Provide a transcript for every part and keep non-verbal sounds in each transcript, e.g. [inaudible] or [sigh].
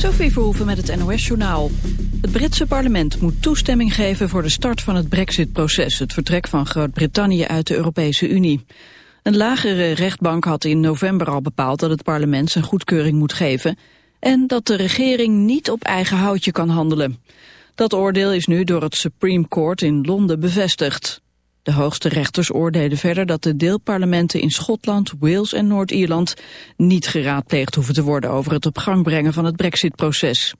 Sophie Verhoeven met het NOS-journaal. Het Britse parlement moet toestemming geven voor de start van het brexit-proces... het vertrek van Groot-Brittannië uit de Europese Unie. Een lagere rechtbank had in november al bepaald dat het parlement zijn goedkeuring moet geven... en dat de regering niet op eigen houtje kan handelen. Dat oordeel is nu door het Supreme Court in Londen bevestigd. De hoogste rechters oordeelden verder dat de deelparlementen in Schotland, Wales en Noord-Ierland niet geraadpleegd hoeven te worden over het op gang brengen van het brexit-proces.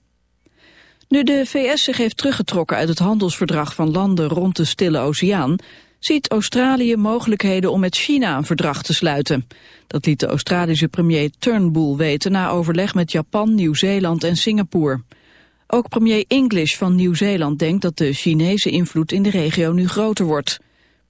Nu de VS zich heeft teruggetrokken uit het handelsverdrag van landen rond de Stille Oceaan, ziet Australië mogelijkheden om met China een verdrag te sluiten. Dat liet de Australische premier Turnbull weten na overleg met Japan, Nieuw-Zeeland en Singapore. Ook premier English van Nieuw-Zeeland denkt dat de Chinese invloed in de regio nu groter wordt.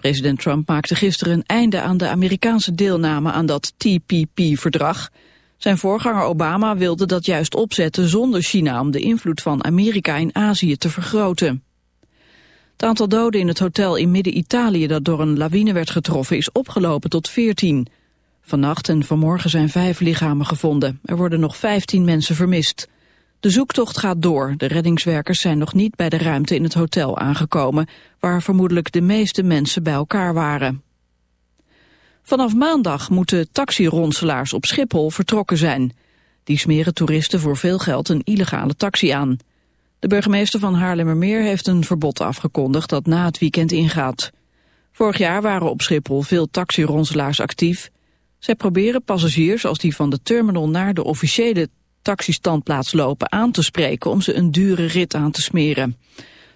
President Trump maakte gisteren een einde aan de Amerikaanse deelname aan dat TPP-verdrag. Zijn voorganger Obama wilde dat juist opzetten zonder China om de invloed van Amerika in Azië te vergroten. Het aantal doden in het hotel in Midden-Italië dat door een lawine werd getroffen is opgelopen tot 14. Vannacht en vanmorgen zijn vijf lichamen gevonden. Er worden nog 15 mensen vermist. De zoektocht gaat door. De reddingswerkers zijn nog niet bij de ruimte in het hotel aangekomen, waar vermoedelijk de meeste mensen bij elkaar waren. Vanaf maandag moeten taxironselaars op Schiphol vertrokken zijn. Die smeren toeristen voor veel geld een illegale taxi aan. De burgemeester van Haarlemmermeer heeft een verbod afgekondigd dat na het weekend ingaat. Vorig jaar waren op Schiphol veel taxironselaars actief. Zij proberen passagiers als die van de terminal naar de officiële taxistandplaats lopen aan te spreken om ze een dure rit aan te smeren.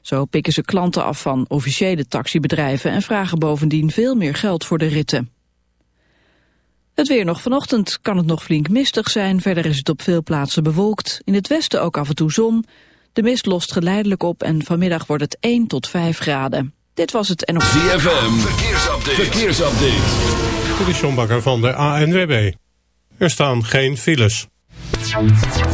Zo pikken ze klanten af van officiële taxibedrijven en vragen bovendien veel meer geld voor de ritten. Het weer nog vanochtend kan het nog flink mistig zijn, verder is het op veel plaatsen bewolkt. In het westen ook af en toe zon. De mist lost geleidelijk op en vanmiddag wordt het 1 tot 5 graden. Dit was het en op... ZFM, verkeersupdate. verkeersupdate. Dit is van de ANWB. Er staan geen files. Thank you.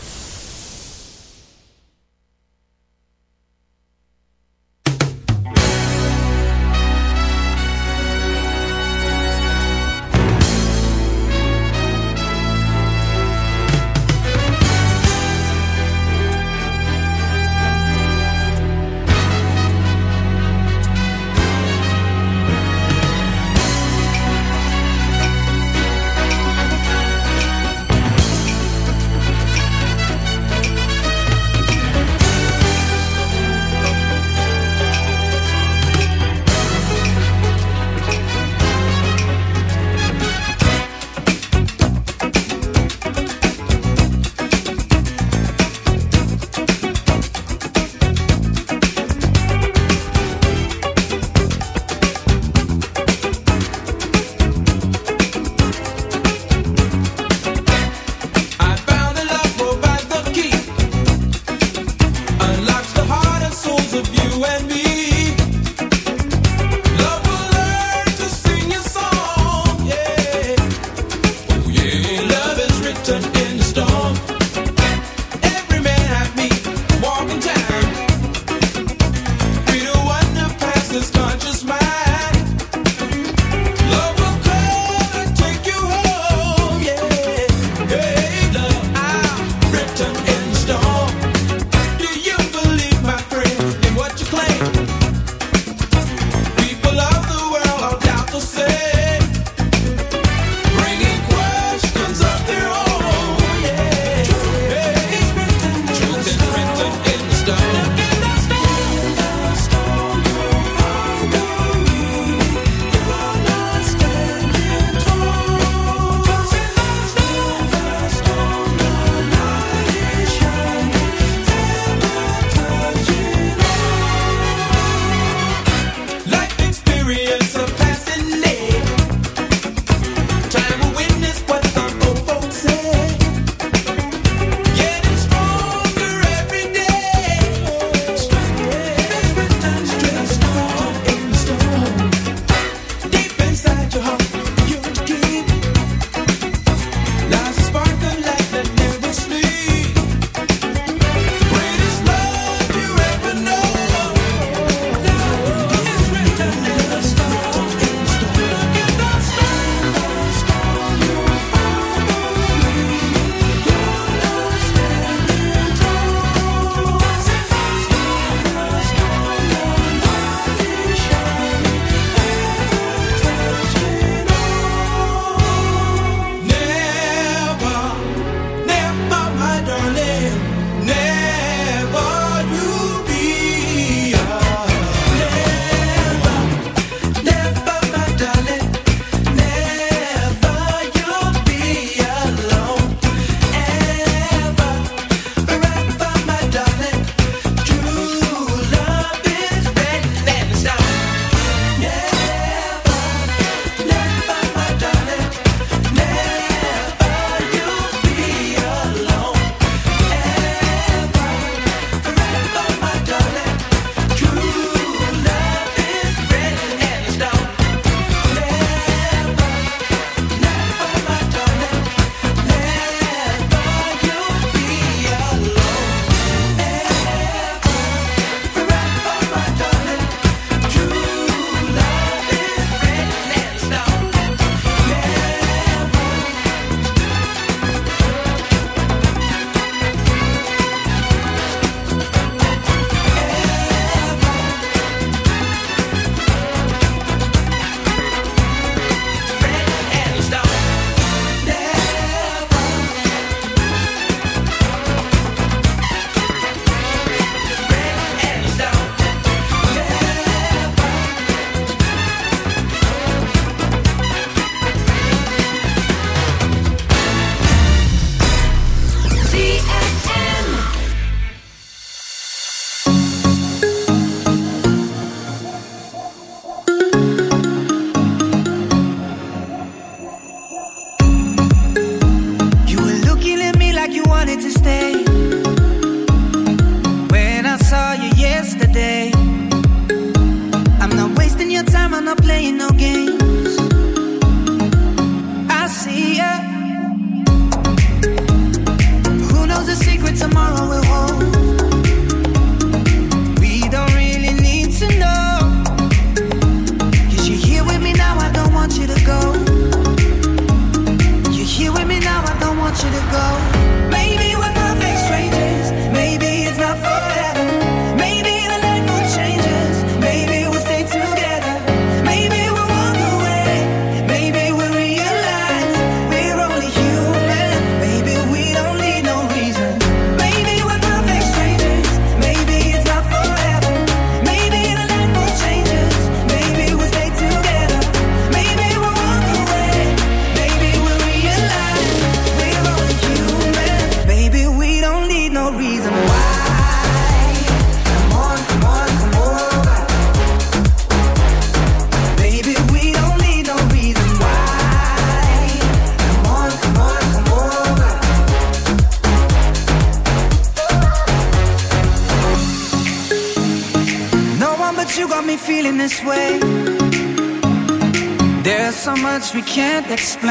We can't explain.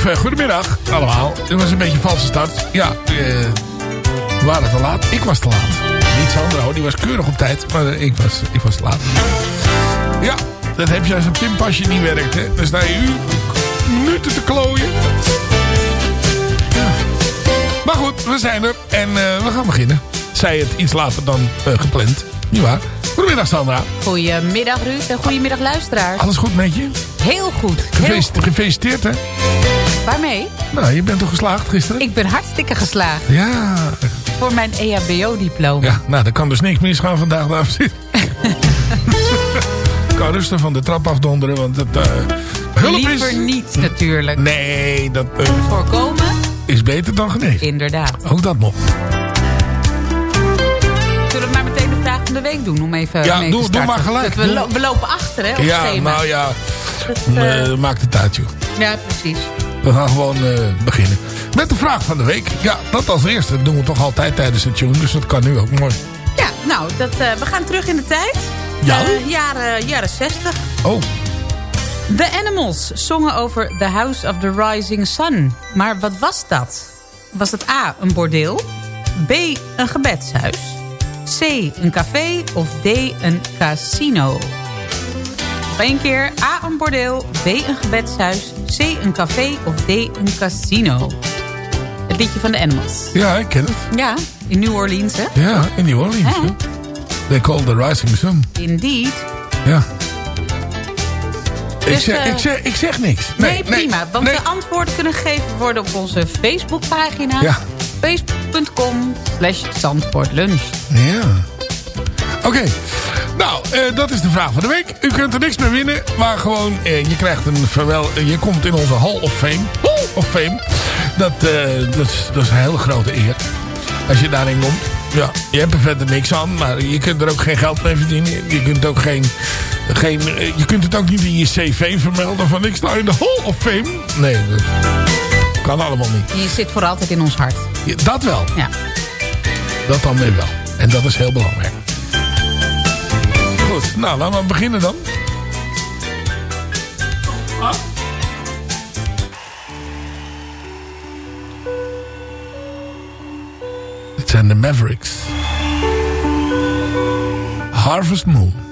Of eh, goedemiddag allemaal. Het was een beetje een valse start. Ja, eh, we waren te laat. Ik was te laat. Niet Sandro, die was keurig op tijd, maar ik was, ik was te laat. Ja, dat heb je als een pinpasje niet werkt, hè. Dan sta je u minuten te klooien. Ja. Maar goed, we zijn er en eh, we gaan beginnen. Zij het iets later dan gepland. Niet waar? Goedemiddag Sandra. Goedemiddag Ruud en goedemiddag luisteraars. Alles goed met je? Heel goed. Heel Gefeliciteerd, goed. gefeliciteerd hè? Waarmee? Nou, je bent toch geslaagd gisteren? Ik ben hartstikke geslaagd Ja. voor mijn EHBO-diploma. Ja, nou, er kan dus niks misgaan vandaag, dames en [laughs] kan rustig van de trap afdonderen, want het... eh hulp Liever is... niet natuurlijk. Nee, dat eh, Voorkomen? is beter dan genezen. Inderdaad. Ook dat nog. Zullen we maar meteen de vraag van de week doen om even Ja, mee doe- te doe maar gelijk. We, Doe- lo- we lopen achter hè, op Ja, schema. nou ja, eh, eh, maakt het uit, joh. Ja, precies. We gaan gewoon eh, beginnen. Met de vraag van de week. Ja, dat als eerste. Dat doen we toch altijd tijdens de tune, dus dat kan nu ook mooi. Ja, nou, dat, eh, we gaan terug in de tijd. Ja? Eh, jaren, jaren 60. Oh, The Animals zongen over The House of the Rising Sun. Maar wat was dat? Was het A, een bordeel? B, een gebedshuis? C, een café? Of D, een casino? Nog één keer. A, een bordeel. B, een gebedshuis. C, een café. Of D, een casino? Het liedje van The Animals. ja, ik ken het. Ja, in New Orleans, hè? Ja, in New Orleans. Hè? They call the rising sun. Indeed. Ja. ik, Dus, zeg, eh, ik, zeg, ik zeg niks. Nee, prima. want nee. de antwoorden kunnen gegeven worden op onze Facebookpagina. Ja. Facebook.com slash Zandvoortlunch. Ja. Oké. Nou, eh, dat is de vraag van de week. U kunt er niks mee winnen. Maar gewoon, eh, je krijgt een verwel... je komt in onze Hall of Fame. Hall of Fame. Dat, eh, dat, is, dat is een hele grote eer. Als je daarin komt. Ja, je hebt er verder niks aan. Maar je kunt er ook geen geld mee verdienen. Je kunt ook geen... geen je kunt het ook niet in je cv vermelden. Van ik sta in de Hall of Fame. Nee, dat kan allemaal niet. Je zit voor altijd in ons hart. Ja, dat wel. Ja. Dat dan weer wel. En dat is heel belangrijk. Nou laten we beginnen dan. Het zijn de Mavericks. Harvest Moon.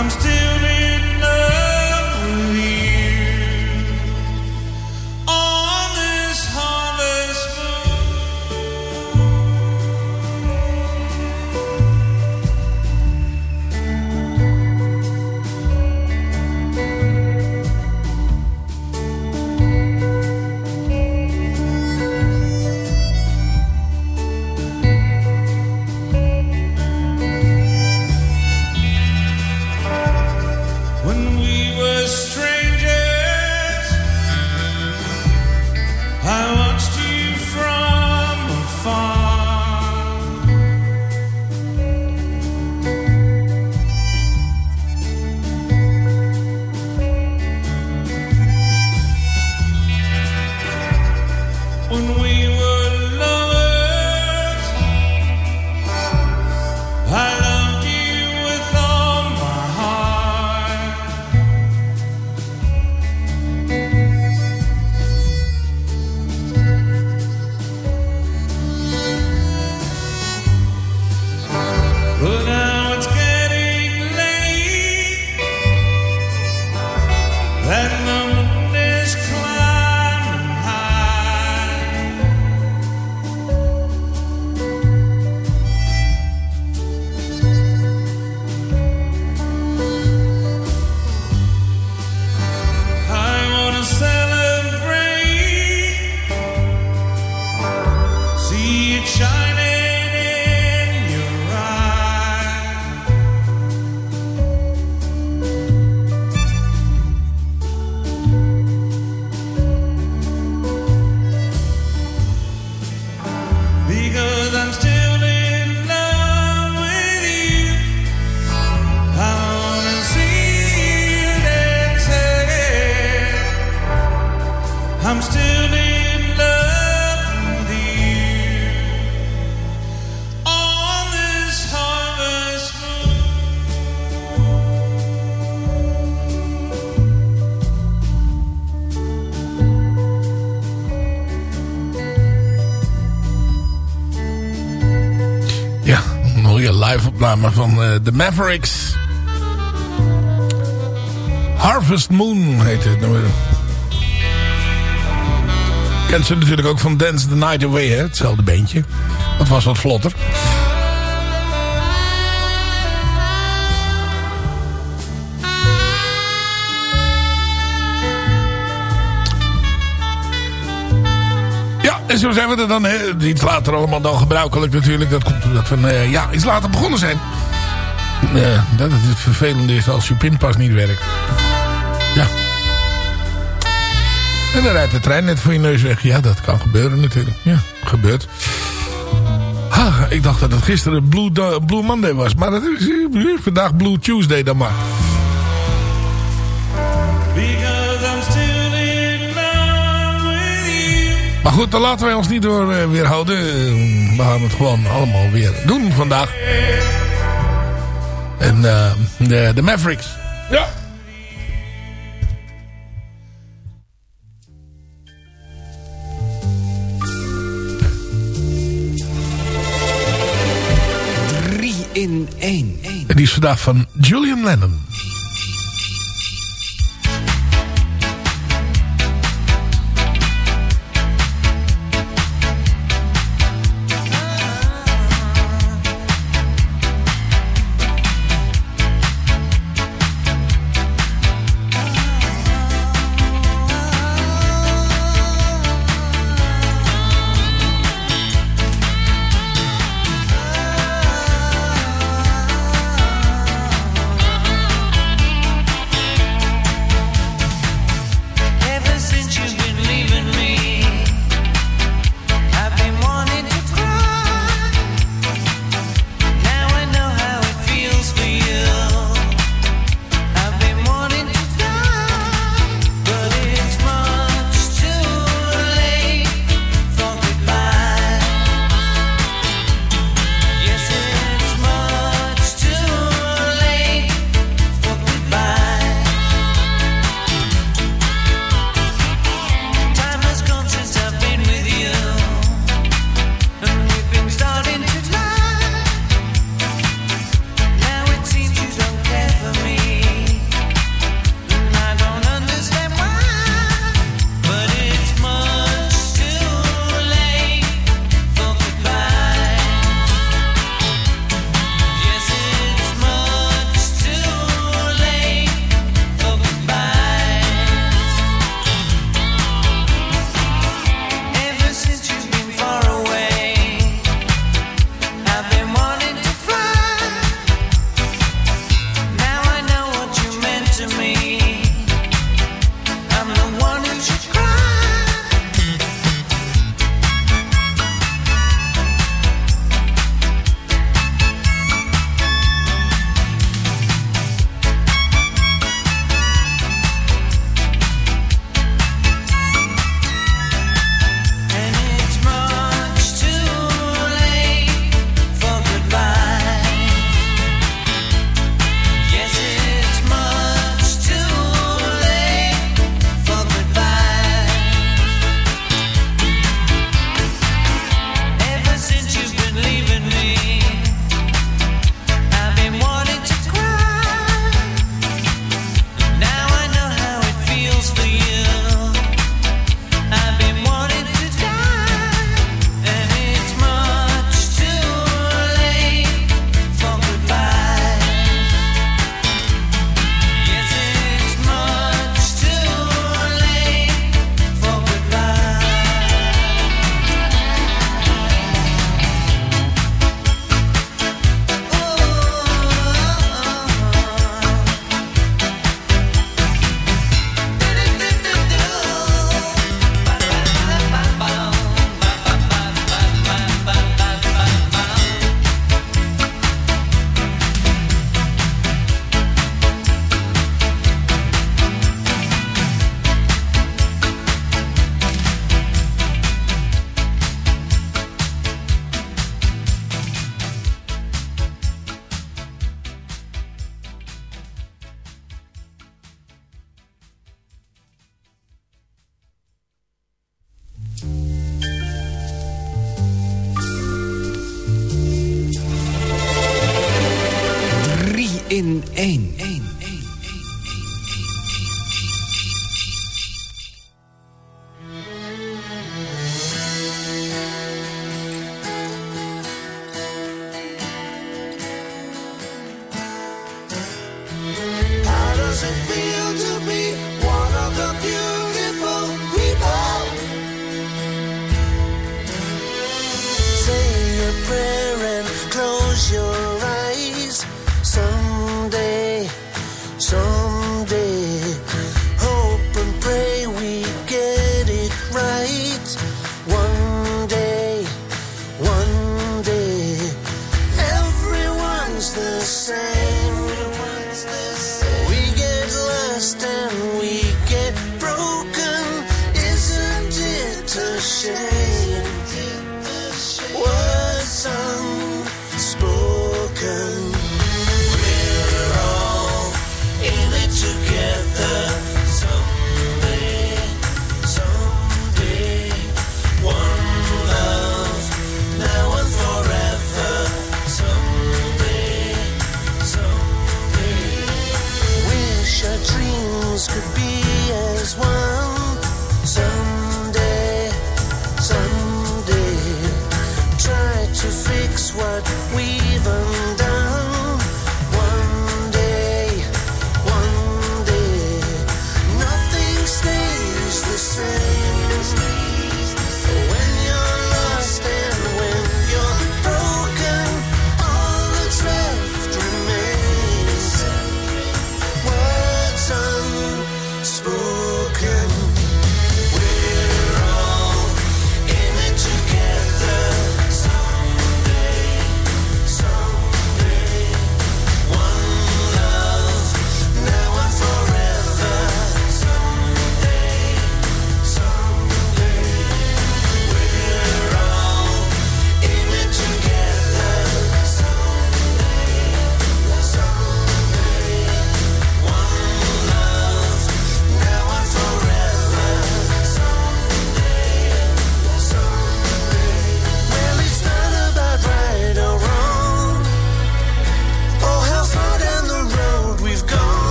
I'm still opname van eh, The Mavericks. Harvest Moon heet het nummer. Kent ze natuurlijk ook van Dance the Night Away, hè? Hetzelfde beentje. Dat was wat vlotter. Zo zijn we er dan. Hè. Iets later allemaal dan gebruikelijk natuurlijk. Dat komt omdat we eh, ja, iets later begonnen zijn. Eh, dat het het vervelende is als je pinpas niet werkt. Ja. En dan rijdt de trein net voor je neus weg. Ja, dat kan gebeuren natuurlijk. Ja, gebeurt. Ha, ik dacht dat het gisteren Blue, Blue Monday was. Maar dat is eh, vandaag Blue Tuesday dan maar. Goed, dan laten wij ons niet door eh, weerhouden. Eh, we gaan het gewoon allemaal weer doen vandaag. En eh, de, de Mavericks. Ja. Drie in één. En die is vandaag van Julian Lennon.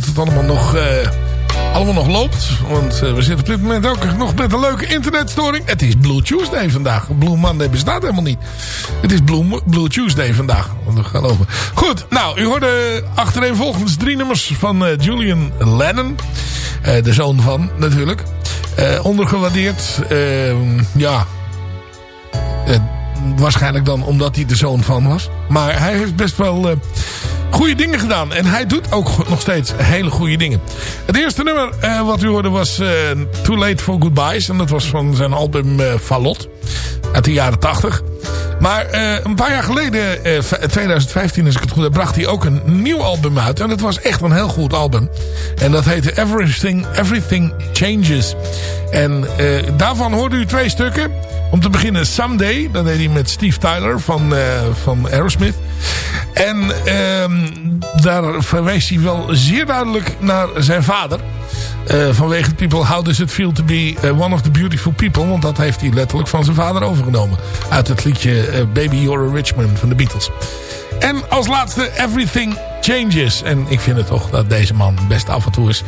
Dat het allemaal nog, eh, allemaal nog loopt. Want eh, we zitten op dit moment ook nog met een leuke internetstoring. Het is Blue Tuesday vandaag. Blue Monday bestaat helemaal niet. Het is Blue, Blue Tuesday vandaag. Over. Goed, nou, u hoorde achtereenvolgens drie nummers van eh, Julian Lennon. De zoon van, natuurlijk. Ondergewaardeerd. eh, ja, waarschijnlijk dan omdat hij de zoon van was. Maar hij heeft best wel goede dingen gedaan. En hij doet ook nog steeds hele goede dingen. Het eerste nummer eh, wat u hoorde was eh, Too Late for Goodbyes. En dat was van zijn album eh Falot. Uit de jaren 80. Maar eh, een paar jaar geleden, eh, v- 2015 als ik het goed heb, bracht hij ook een nieuw album uit. En dat was echt een heel goed album. En dat heette Everything, Everything Changes. En eh, daarvan hoorde u twee stukken. Om te beginnen Someday. Dat deed hij met Steve Tyler van, eh, van Aerosmith. En ehm, daar verwees hij wel zeer duidelijk naar zijn vader. Eh, vanwege People How Does It Feel To Be eh, One of the Beautiful People. Want dat heeft hij letterlijk van zijn vader overgenomen. Uit het liedje eh, Baby You're a Rich Man van de Beatles. En als laatste Everything Changes. En ik vind het toch dat deze man best af en toe eens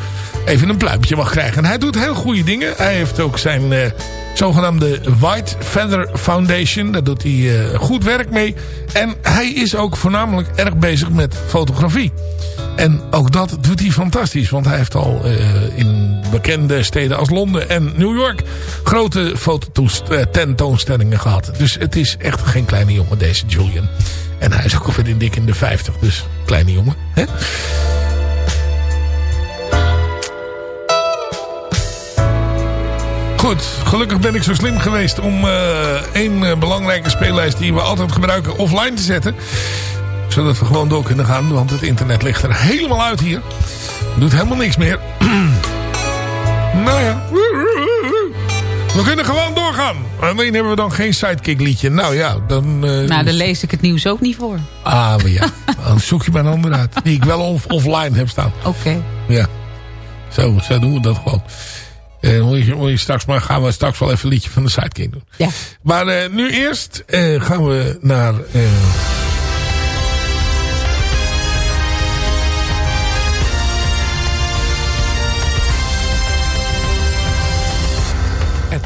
even een pluimpje mag krijgen. En hij doet heel goede dingen. Hij heeft ook zijn zogenaamde White Feather Foundation. Daar doet hij goed werk mee. En hij is ook voornamelijk erg bezig met fotografie. En ook dat doet hij fantastisch. Want hij heeft al eh, in bekende steden als Londen en New York... grote fototentoonstellingen gehad. Dus het is echt geen kleine jongen, deze Julian. En hij is ook alweer in dik in de 50. Dus kleine jongen. Hè? Goed, gelukkig ben ik zo slim geweest om eh, één eh, belangrijke speellijst die we altijd gebruiken offline te zetten. Zodat we gewoon door kunnen gaan, want het internet ligt er helemaal uit hier. Doet helemaal niks meer. [clears throat] nou ja. We kunnen gewoon doorgaan. Alleen hebben we dan geen sidekick liedje. Nou ja, dan... eh, Nou, dan lees ik het nieuws ook niet voor. Ah, maar ja. [laughs] Dan zoek je maar een ander uit. Die ik wel off- offline heb staan. Oké. Ja. Zo, zo doen we dat gewoon. Eh, moet je, moet je straks maar gaan we straks wel even een liedje van de Sidekick doen. Ja. Maar eh, nu eerst gaan we naar...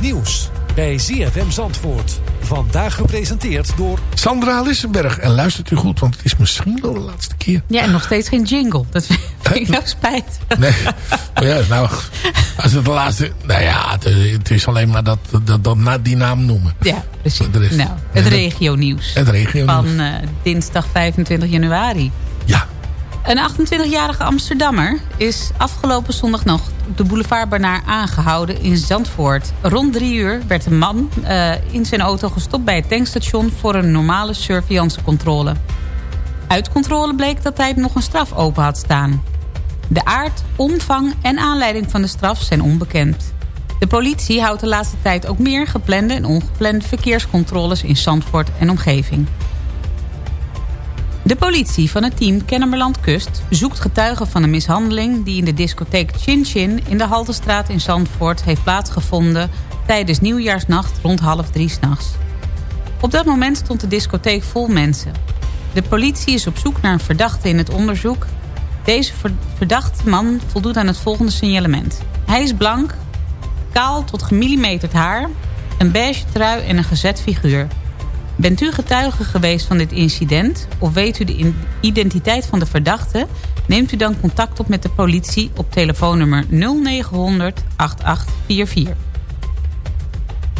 nieuws bij ZFM Zandvoort. Vandaag gepresenteerd door... Sandra Lissenberg. En luistert u goed, want het is misschien wel de laatste keer. Ja, en nog steeds geen jingle. Dat vind ik nou spijt. Nee. Maar ja, nou, als het de laatste... Nou ja, het, is alleen maar dat, dat, dat, na die naam noemen. Ja, precies. Er is- Nou, het dat- regionieuws. Het regio. Van eh, dinsdag 25 januari. Ja. Een 28-jarige Amsterdammer is afgelopen zondag nog op de boulevard Barnaar aangehouden in Zandvoort. Rond drie uur werd een man eh, in zijn auto gestopt bij het tankstation voor een normale surveillancecontrole. Uit controle bleek dat hij nog een straf open had staan. De aard, omvang en aanleiding van de straf zijn onbekend. De politie houdt de laatste tijd ook meer geplande en ongeplande verkeerscontroles in Zandvoort en omgeving. De politie van het team Kennemerland Kust zoekt getuigen van een mishandeling... die in de discotheek Chin Chin in de Haltestraat in Zandvoort heeft plaatsgevonden... tijdens nieuwjaarsnacht rond half drie s'nachts. Op dat moment stond de discotheek vol mensen. De politie is op zoek naar een verdachte in het onderzoek. Deze verdachte man voldoet aan het volgende signalement. Hij is blank, kaal tot gemillimeterd haar, een beige trui en een gezet figuur... Bent u getuige geweest van dit incident of weet u de identiteit van de verdachte... neemt u dan contact op met de politie op telefoonnummer 0900 8844.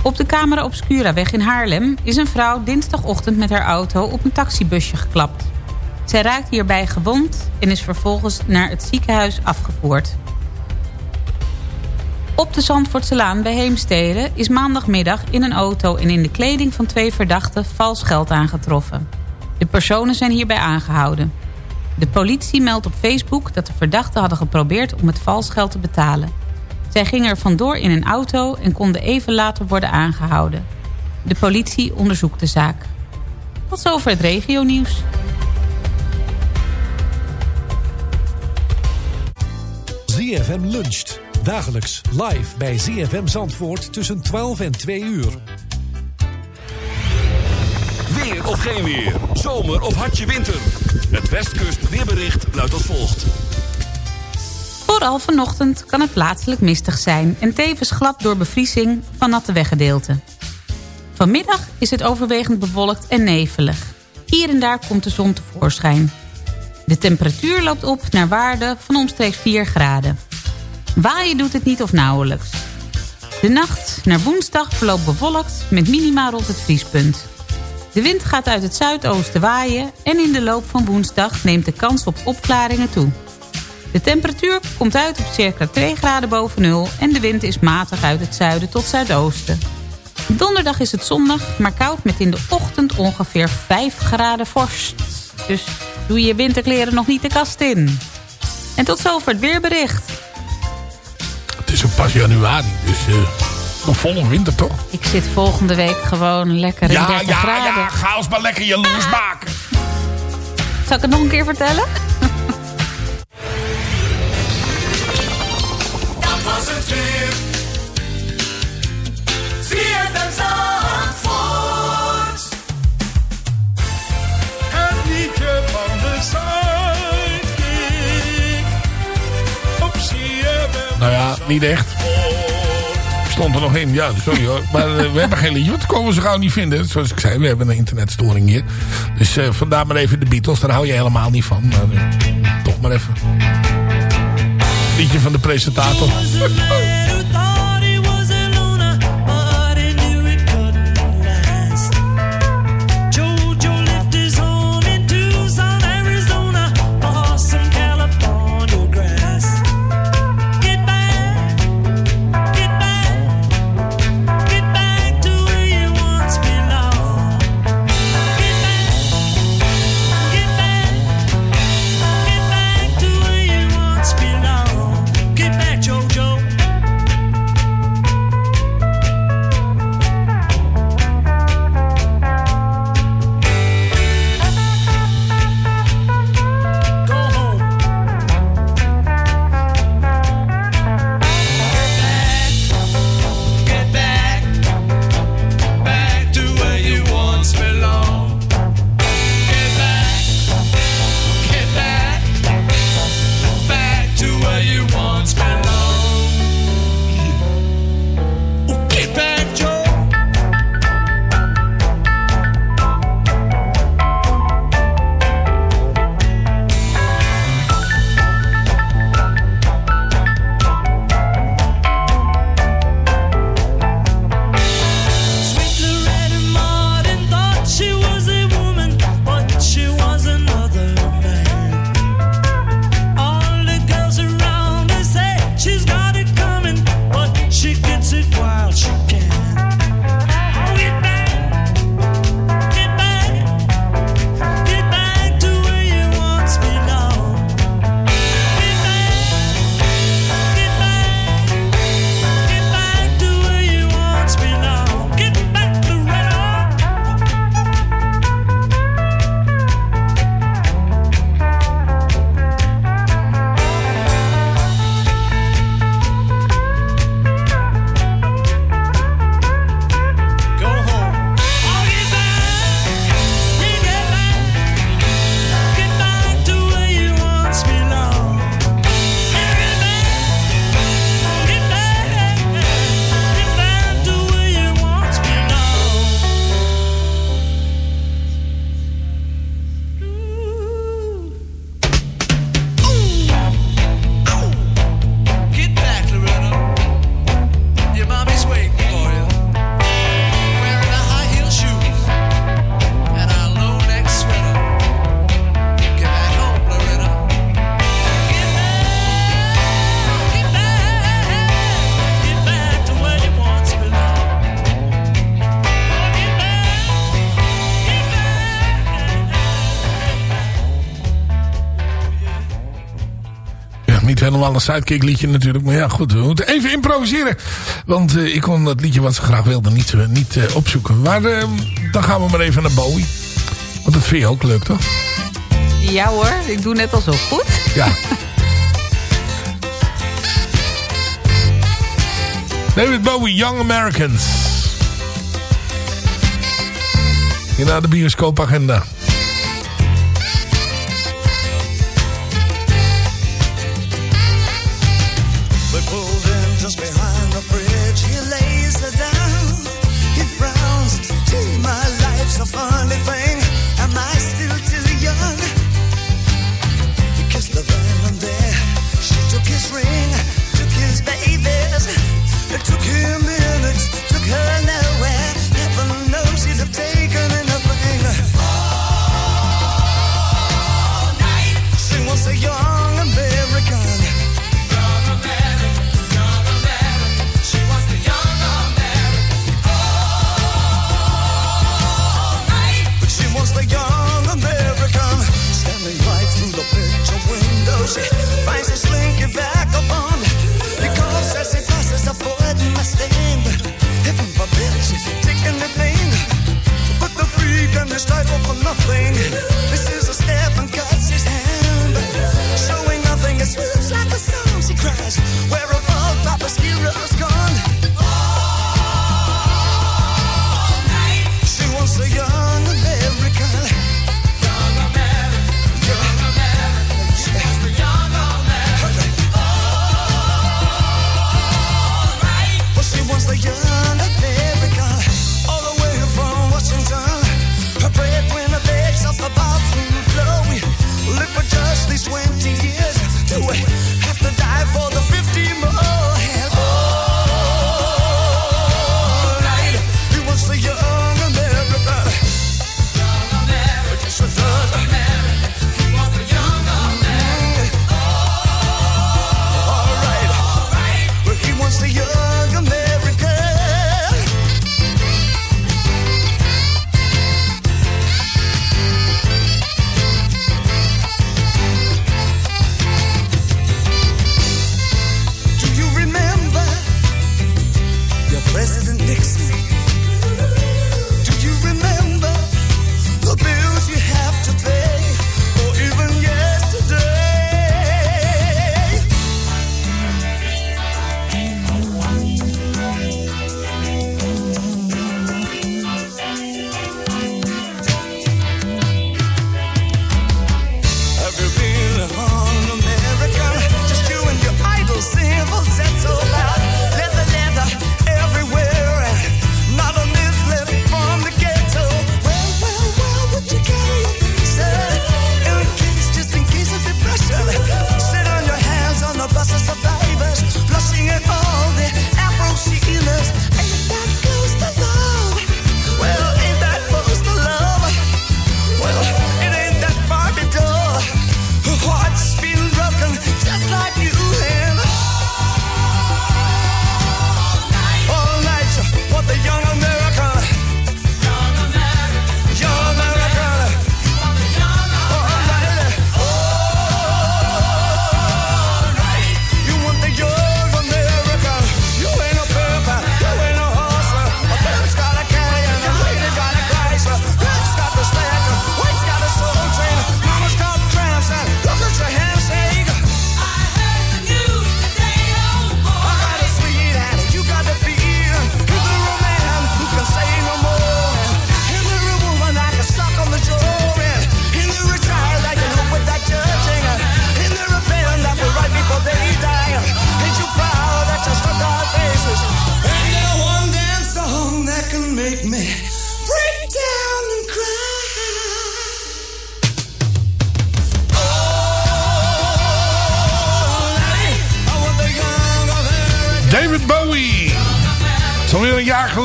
Op de Camera Obscura weg in Haarlem is een vrouw dinsdagochtend met haar auto op een taxibusje geklapt. Zij raakt hierbij gewond en is vervolgens naar het ziekenhuis afgevoerd. Op de Zandvoortselaan bij Heemstede is maandagmiddag in een auto en in de kleding van twee verdachten vals geld aangetroffen. De personen zijn hierbij aangehouden. De politie meldt op Facebook dat de verdachten hadden geprobeerd om het vals geld te betalen. Zij gingen er vandoor in een auto en konden even later worden aangehouden. De politie onderzoekt de zaak. Tot zover het regionieuws. ZFM luncht. Dagelijks live bij ZFM Zandvoort tussen 12 en 2 uur. Weer of geen weer. Zomer of hartje winter. Het Westkust weerbericht luidt als volgt. Vooral vanochtend kan het plaatselijk mistig zijn... en tevens glad door bevriezing van natte weggedeelten. Vanmiddag is het overwegend bewolkt en nevelig. Hier en daar komt de zon tevoorschijn. De temperatuur loopt op naar waarde van omstreeks 4 graden. Waaien doet het niet of nauwelijks. De nacht naar woensdag verloopt bewolkt met minima rond het vriespunt. De wind gaat uit het zuidoosten waaien en in de loop van woensdag neemt de kans op opklaringen toe. De temperatuur komt uit op circa 2 graden boven nul en de wind is matig uit het zuiden tot zuidoosten. Donderdag is het zondag, maar koud met in de ochtend ongeveer 5 graden vorst. Dus doe je winterkleren nog niet de kast in. En tot zover het weerbericht. Het is ook pas januari, dus uh, nog volop winter toch? Ik zit volgende week gewoon lekker in ja, 30 ja, graden. Ja, ga ons maar lekker jaloers maken. [laughs] Zal ik het nog een keer vertellen? [laughs] Dat was het weer. ZFM Zandvoort. Het liedje van de Zuidkiek. Niet echt. Stond er nog in, ja, sorry hoor. Maar eh, we hebben geen liedje, want dat komen we zo gauw niet vinden. Zoals ik zei, we hebben een internetstoring hier. Dus eh, vandaar maar even de Beatles, daar hou je helemaal niet van. Maar eh, toch maar even. Liedje van de presentator. [laughs] Alle een sidekick liedje natuurlijk. Maar ja, goed, we moeten even improviseren. Want eh, ik kon dat liedje wat ze graag wilden niet, eh, niet eh, opzoeken. Maar ehm, dan gaan we maar even naar Bowie. Want dat vind je ook leuk, toch? Ja hoor, ik doe net al zo goed. Ja. [laughs] David Bowie, Young Americans. Hierna de bioscoopagenda.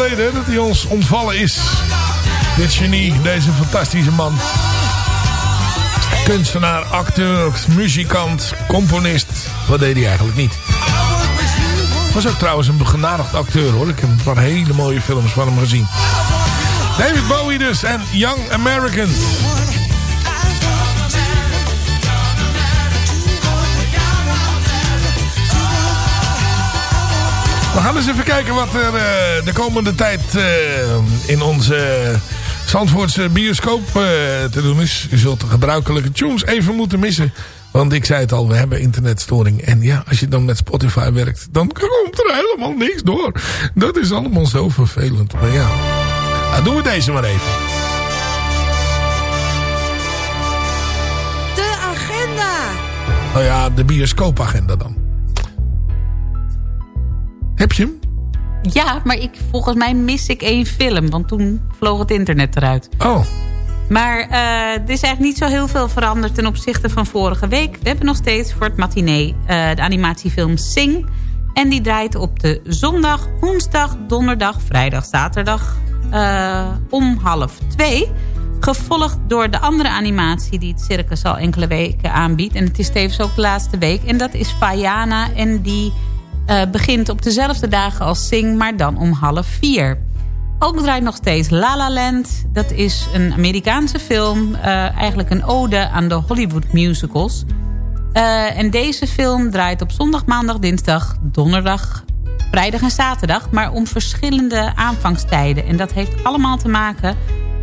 dat hij ons ontvallen is. Dit genie, deze fantastische man. Kunstenaar, acteur, muzikant, componist. Wat deed hij eigenlijk niet? Was ook trouwens een begenadigd acteur hoor. Ik heb een paar hele mooie films van hem gezien. David Bowie dus en Young Americans. We gaan eens even kijken wat er eh, de komende tijd eh, in onze Zandvoortse bioscoop eh, te doen is. U zult de gebruikelijke tunes even moeten missen. Want ik zei het al, we hebben internetstoring. En ja, als je dan met Spotify werkt, dan komt er helemaal niks door. Dat is allemaal zo vervelend. Maar ja, nou, doen we deze maar even. De agenda. Nou ja, de bioscoopagenda dan. Heb je hem? Ja, maar ik, volgens mij mis ik één film. Want toen vloog het internet eruit. Oh, Maar eh, er is eigenlijk niet zo heel veel veranderd ten opzichte van vorige week. We hebben nog steeds voor het matinee eh, de animatiefilm Sing. En die draait op de zondag, woensdag, donderdag, vrijdag, zaterdag eh, om half twee. Gevolgd door de andere animatie die het circus al enkele weken aanbiedt. En het is tevens ook de laatste week. En dat is Fayana en die eh, begint op dezelfde dagen als Sing, maar dan om half vier. Ook draait nog steeds La La Land. Dat is een Amerikaanse film. eh, eigenlijk een ode aan de Hollywood musicals. Eh, en deze film draait op zondag, maandag, dinsdag, donderdag, vrijdag en zaterdag. Maar om verschillende aanvangstijden. En dat heeft allemaal te maken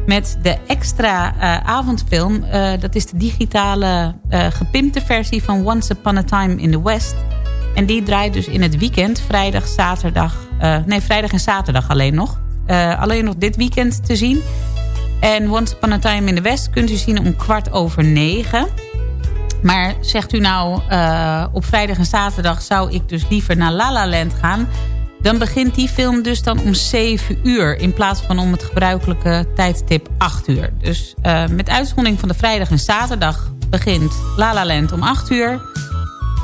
met de extra avondfilm. Dat is de digitale gepimpte versie van Once Upon a Time in the West. En die draait dus in het weekend, vrijdag, zaterdag... eh, nee, vrijdag en zaterdag alleen nog. Eh, alleen nog dit weekend te zien. En Once Upon a Time in the West kunt u zien om kwart over negen. Maar zegt u nou, eh, op vrijdag en zaterdag zou ik dus liever naar La La Land gaan... dan begint die film dus dan om 7 uur... in plaats van om het gebruikelijke tijdstip 8 uur. Dus met uitzondering van de vrijdag en zaterdag begint La La Land om 8 uur...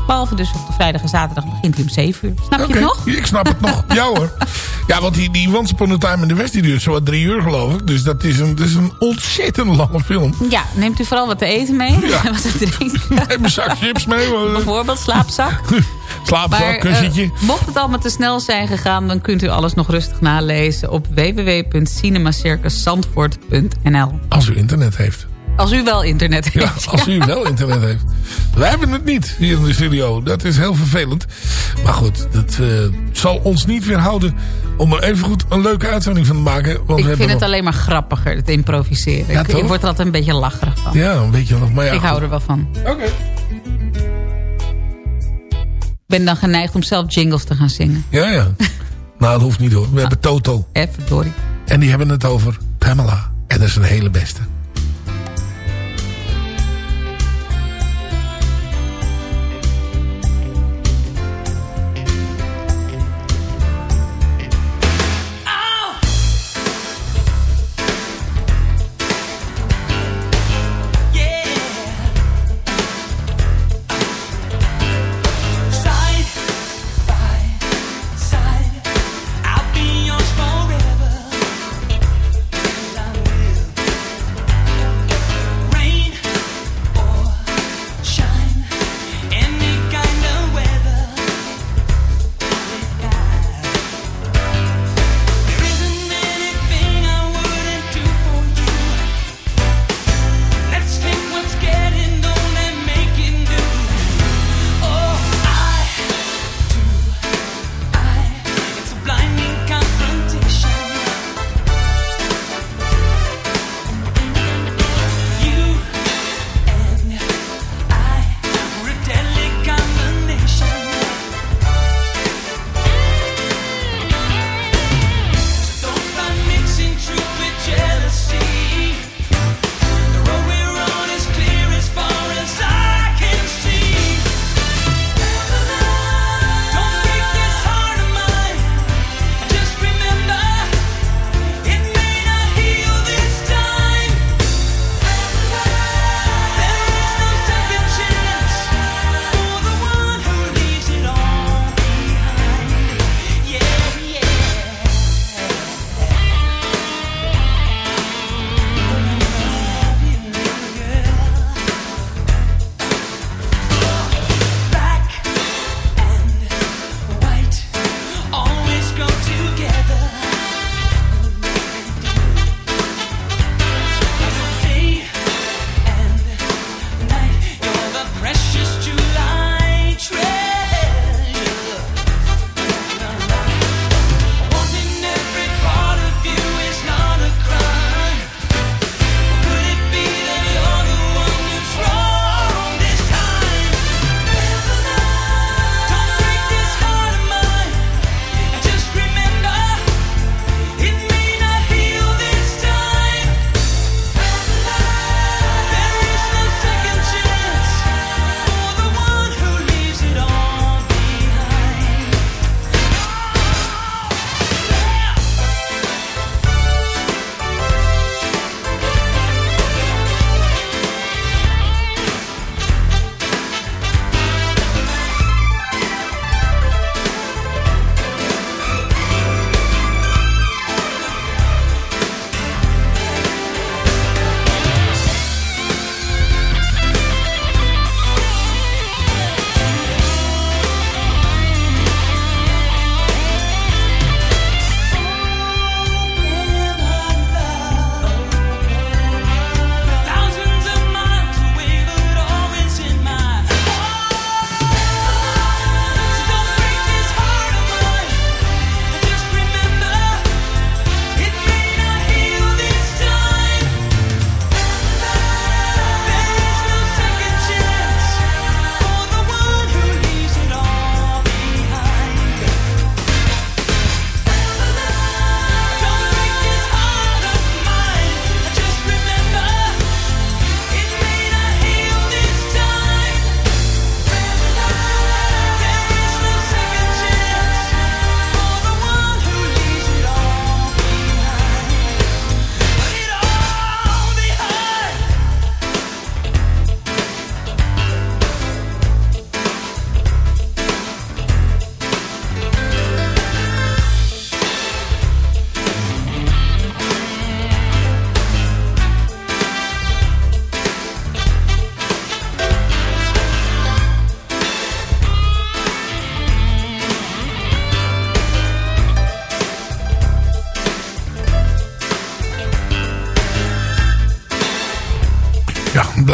Behalve dus op de vrijdag en zaterdag begint hij om 7 uur. Snap je het nog? Ik snap het nog. [laughs] Ja hoor. Ja, want die, die Once Upon a Time in the West die duurt zo wat drie uur geloof ik. Dus dat is een, dat is een ontzettend lange film. Ja, neemt u vooral wat te eten mee. Ja. [laughs] wat te drinken. [laughs] Neem een zak chips mee. Bijvoorbeeld slaapzak. Slaapzak, Maar kussentje. eh, mocht het allemaal te snel zijn gegaan... dan kunt u alles nog rustig nalezen op www.cinemacircuszandvoort.nl Als u internet heeft. Als u wel internet Ja, heeft. als u wel internet heeft. Wij hebben het niet hier in de studio. Dat is heel vervelend. Maar goed, dat eh, zal ons niet weerhouden om er even goed een leuke uitzending van te maken. Want Ik vind het nog- alleen maar grappiger, het improviseren. Ja, ik, word er altijd een beetje lacherig van. Ja, een beetje nog. Maar ja, ik goed. hou er wel van. Oké. Ik ben dan geneigd om zelf jingles te gaan zingen. Ja, ja. [laughs] nou, dat hoeft niet hoor. We hebben Toto. Even, Dory. En die hebben het over Pamela. En dat is een hele beste.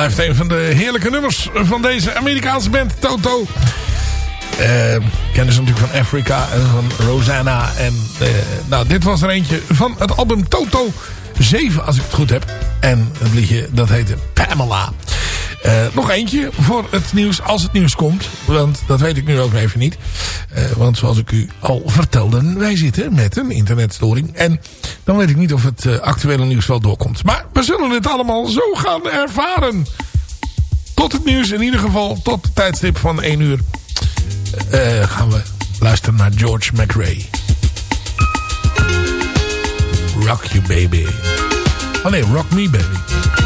Blijft een van de heerlijke nummers van deze Amerikaanse band Toto. Eh kennen ze natuurlijk van Africa en van Rosanna. En eh, nou, dit was er eentje van het album Toto 7, als ik het goed heb. En het liedje, dat heette Pamela. Eh, nog eentje voor het nieuws, als het nieuws komt. Want dat weet ik nu ook even niet. Want zoals ik u al vertelde, wij zitten met een internetstoring. En dan weet ik niet of het eh, actuele nieuws wel doorkomt. Maar we zullen het allemaal zo gaan ervaren. Tot het nieuws, in ieder geval tot het tijdstip van 1 uur. eh, gaan we luisteren naar George McRae. Rock you baby. Oh nee, rock me baby.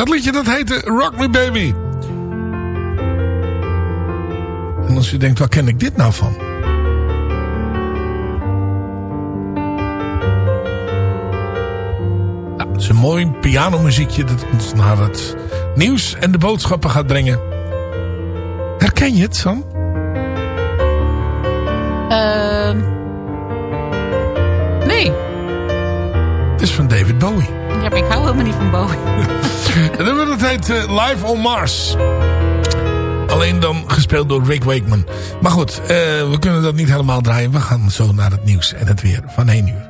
Dat liedje dat heette Rock Me Baby. En als u denkt, waar ken ik dit nou van? Nou, het is een mooi pianomuziekje dat ons naar het nieuws en de boodschappen gaat brengen. Herken je het, Sam? Ehm nee. Het is van David Bowie. Ja, ik hou helemaal niet van Bowie. [laughs] En dan dat heet eh, Live on Mars. Alleen dan gespeeld door Rick Wakeman. Maar goed, eh, we kunnen dat niet helemaal draaien. We gaan zo naar het nieuws en het weer van 1 uur.